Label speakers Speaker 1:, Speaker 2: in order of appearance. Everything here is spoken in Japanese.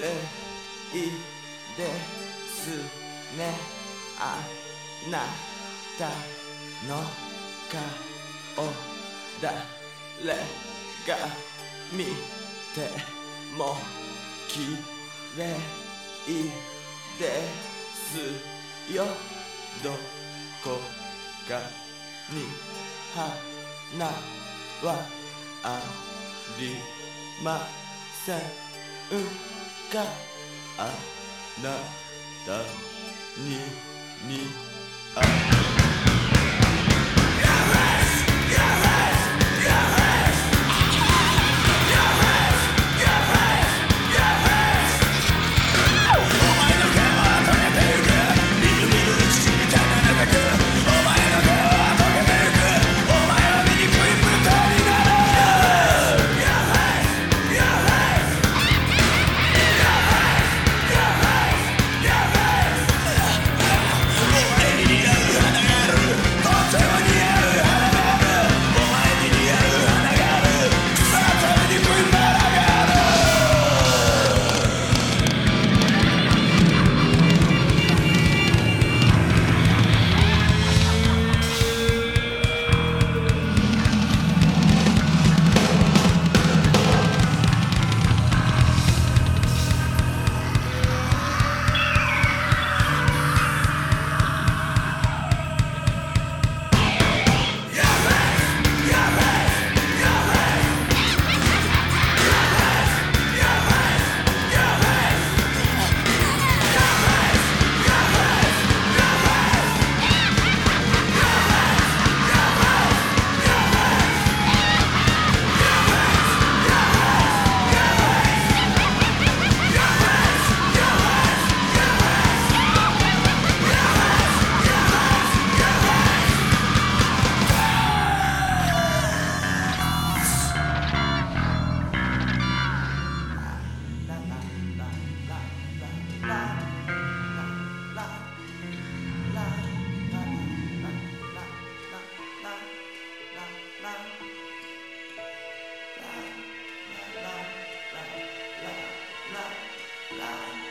Speaker 1: いいですねあなたの顔誰が見ても綺麗ですよどこかに花はありませんかあなたに似合う la la la la la la